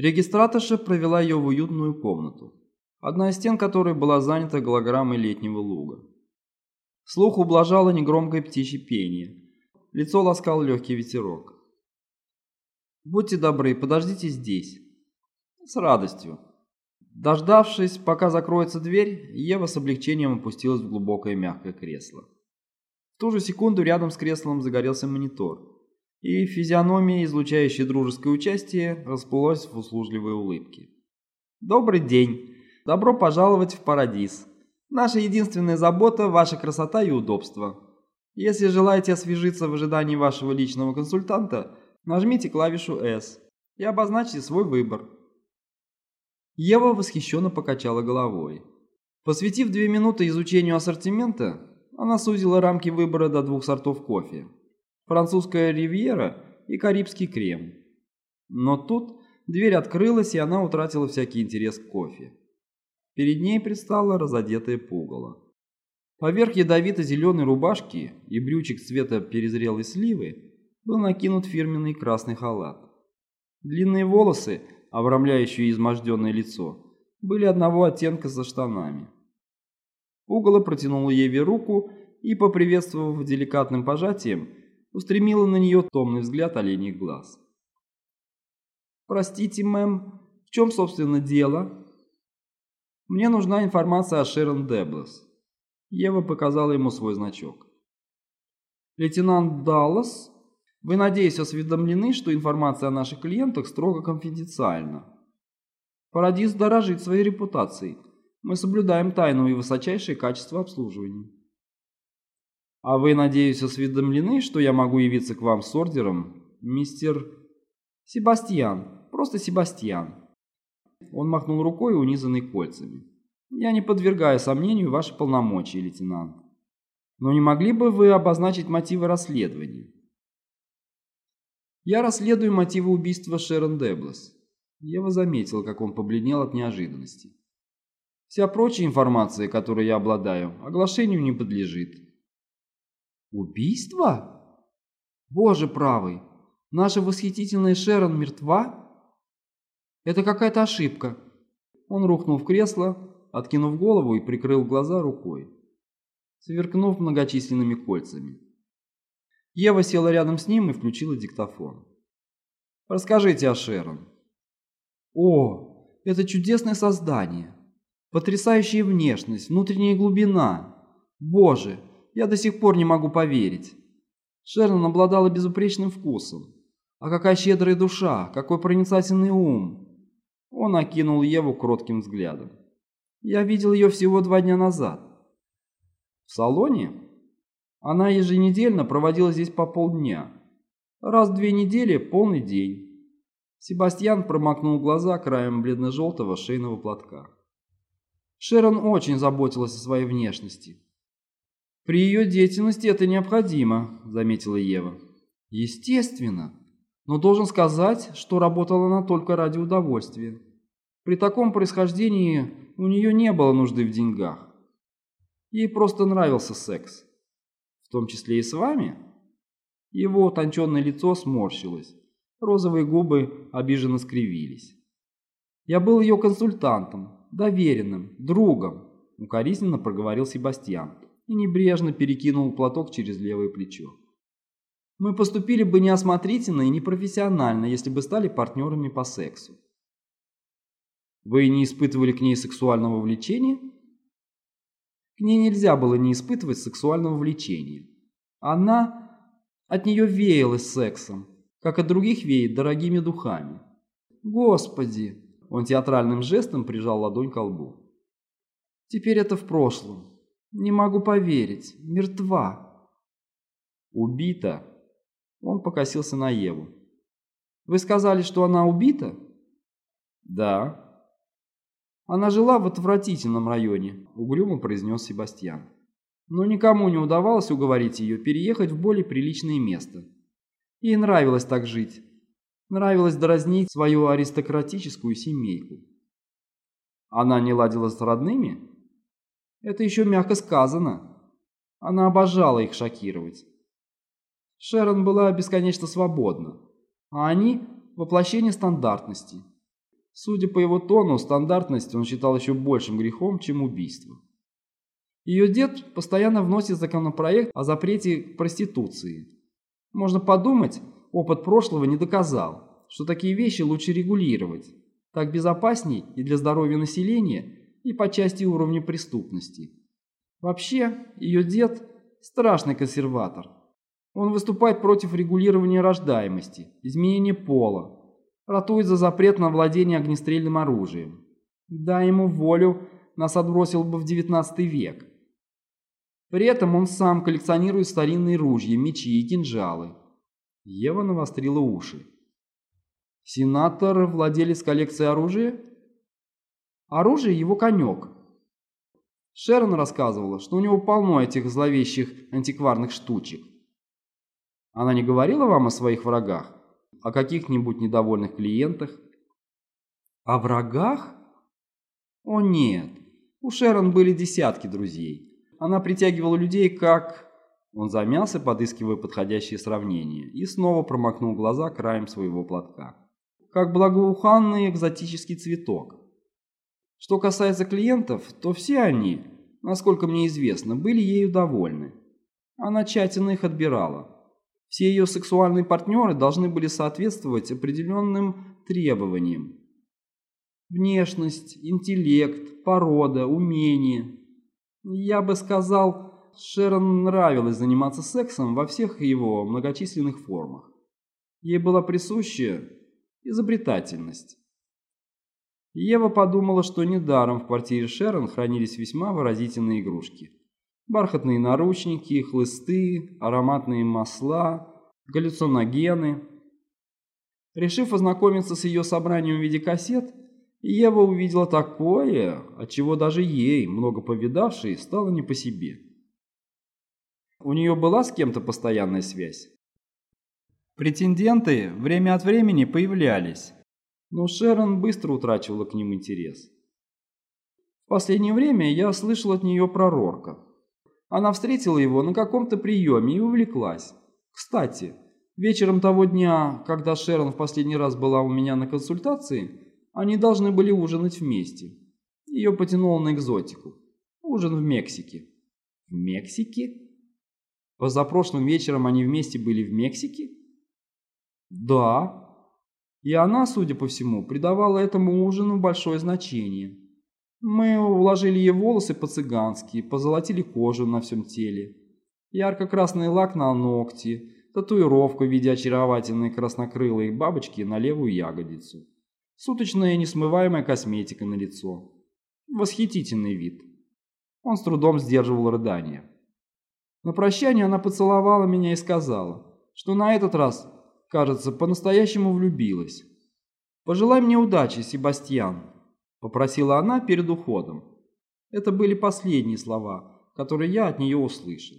Регистраторша провела ее в уютную комнату, одна из стен которой была занята голограммой летнего луга. Слух ублажало негромкое птичье пение, лицо ласкал легкий ветерок. «Будьте добры, подождите здесь». «С радостью». Дождавшись, пока закроется дверь, Ева с облегчением опустилась в глубокое мягкое кресло. В ту же секунду рядом с креслом загорелся монитор, и физиономия, излучающая дружеское участие, расплылась в услужливой улыбке. «Добрый день! Добро пожаловать в Парадис! Наша единственная забота – ваша красота и удобство. Если желаете освежиться в ожидании вашего личного консультанта, нажмите клавишу S и обозначьте свой выбор». Ева восхищенно покачала головой. Посвятив две минуты изучению ассортимента, она сузила рамки выбора до двух сортов кофе – французская ривьера и карибский крем. Но тут дверь открылась, и она утратила всякий интерес к кофе. Перед ней предстала разодетая пугало. Поверх ядовито-зеленой рубашки и брючек цвета перезрелой сливы был накинут фирменный красный халат. Длинные волосы – обрамляющие изможденное лицо, были одного оттенка со штанами. Угола протянула Еве руку и, поприветствовав деликатным пожатием, устремила на нее томный взгляд оленьих глаз. «Простите, мэм, в чем, собственно, дело?» «Мне нужна информация о Шерон Деблес». Ева показала ему свой значок. «Лейтенант Даллас вы, надеюсь, осведомлены, что информация о наших клиентах строго конфиденциальна. Парадис дорожит своей репутацией. Мы соблюдаем тайну и высочайшее качество обслуживания. А вы, надеюсь, осведомлены, что я могу явиться к вам с ордером, мистер... Себастьян, просто Себастьян. Он махнул рукой, унизанной кольцами. Я не подвергаю сомнению ваши полномочия, лейтенант. Но не могли бы вы обозначить мотивы расследования? Я расследую мотивы убийства Шерон Деблес. Ева заметил, как он побледнел от неожиданности. Вся прочая информация, которой я обладаю, оглашению не подлежит. Убийство? Боже правый, наша восхитительная Шерон мертва? Это какая-то ошибка. Он рухнул в кресло, откинув голову и прикрыл глаза рукой, сверкнув многочисленными кольцами. Ева села рядом с ним и включила диктофон. «Расскажите о Шерон». «О, это чудесное создание. Потрясающая внешность, внутренняя глубина. Боже, я до сих пор не могу поверить. Шерон обладала безупречным вкусом. А какая щедрая душа, какой проницательный ум». Он окинул Еву кротким взглядом. «Я видел ее всего два дня назад». «В салоне?» Она еженедельно проводила здесь по полдня. Раз в две недели – полный день. Себастьян промокнул глаза краем бледно-желтого шейного платка. Шерон очень заботилась о своей внешности. «При ее деятельности это необходимо», – заметила Ева. «Естественно. Но должен сказать, что работала она только ради удовольствия. При таком происхождении у нее не было нужды в деньгах. Ей просто нравился секс. В том числе и с вами?» Его утонченное лицо сморщилось, розовые губы обиженно скривились. «Я был ее консультантом, доверенным, другом», — укоризненно проговорил Себастьян и небрежно перекинул платок через левое плечо. «Мы поступили бы неосмотрительно и непрофессионально, если бы стали партнерами по сексу». «Вы не испытывали к ней сексуального влечения?» К ней нельзя было не испытывать сексуального влечения. Она... От нее веялась сексом, как от других веет дорогими духами. Господи! Он театральным жестом прижал ладонь к лбу. Теперь это в прошлом. Не могу поверить. Мертва. Убита. Он покосился на Еву. Вы сказали, что она убита? Да. Она жила в отвратительном районе, угрюмо произнес Себастьян. Но никому не удавалось уговорить ее переехать в более приличное место. Ей нравилось так жить. Нравилось дразнить свою аристократическую семейку. Она не ладила с родными? Это еще мягко сказано. Она обожала их шокировать. Шерон была бесконечно свободна, а они – воплощение стандартности. Судя по его тону, стандартность он считал еще большим грехом, чем убийство. Ее дед постоянно вносит законопроект о запрете проституции. Можно подумать, опыт прошлого не доказал, что такие вещи лучше регулировать. Так безопасней и для здоровья населения, и по части уровня преступности. Вообще, ее дед – страшный консерватор. Он выступает против регулирования рождаемости, изменения пола, ратует за запрет на владение огнестрельным оружием. Дай ему волю, нас отбросил бы в XIX век. При этом он сам коллекционирует старинные ружья, мечи и кинжалы. Ева навострила уши. Сенатор – владелец коллекции оружия? Оружие – его конек. Шерон рассказывала, что у него полно этих зловещих антикварных штучек. Она не говорила вам о своих врагах? О каких-нибудь недовольных клиентах? О врагах? О нет, у Шерон были десятки друзей. Она притягивала людей как... Он замялся, подыскивая подходящее сравнение, и снова промокнул глаза краем своего платка. Как благоуханный экзотический цветок. Что касается клиентов, то все они, насколько мне известно, были ею довольны. Она тщательно их отбирала. Все ее сексуальные партнеры должны были соответствовать определенным требованиям. Внешность, интеллект, порода, умение, я бы сказал, Шерон нравилось заниматься сексом во всех его многочисленных формах. Ей была присуща изобретательность. Ева подумала, что недаром в квартире Шерон хранились весьма выразительные игрушки. Бархатные наручники, хлысты, ароматные масла, галлюциногены. Решив ознакомиться с ее собранием в виде кассет, Ева увидела такое, от чего даже ей, много повидавшей, стало не по себе. У нее была с кем-то постоянная связь? Претенденты время от времени появлялись, но Шерон быстро утрачивала к ним интерес. В последнее время я слышал от нее про Рорка. Она встретила его на каком-то приеме и увлеклась. Кстати, вечером того дня, когда Шерон в последний раз была у меня на консультации, они должны были ужинать вместе. Ее потянуло на экзотику. Ужин в Мексике. В Мексике? Позапрошлым вечером они вместе были в Мексике? Да. И она, судя по всему, придавала этому ужину большое значение. Мы уложили ей волосы по-цыгански, позолотили кожу на всем теле. Ярко-красный лак на ногти, татуировка в виде очаровательной краснокрылой бабочки на левую ягодицу. Суточная несмываемая косметика на лицо. Восхитительный вид. Он с трудом сдерживал рыдание. На прощание она поцеловала меня и сказала, что на этот раз, кажется, по-настоящему влюбилась. «Пожелай мне удачи, Себастьян», — попросила она перед уходом. Это были последние слова, которые я от нее услышал.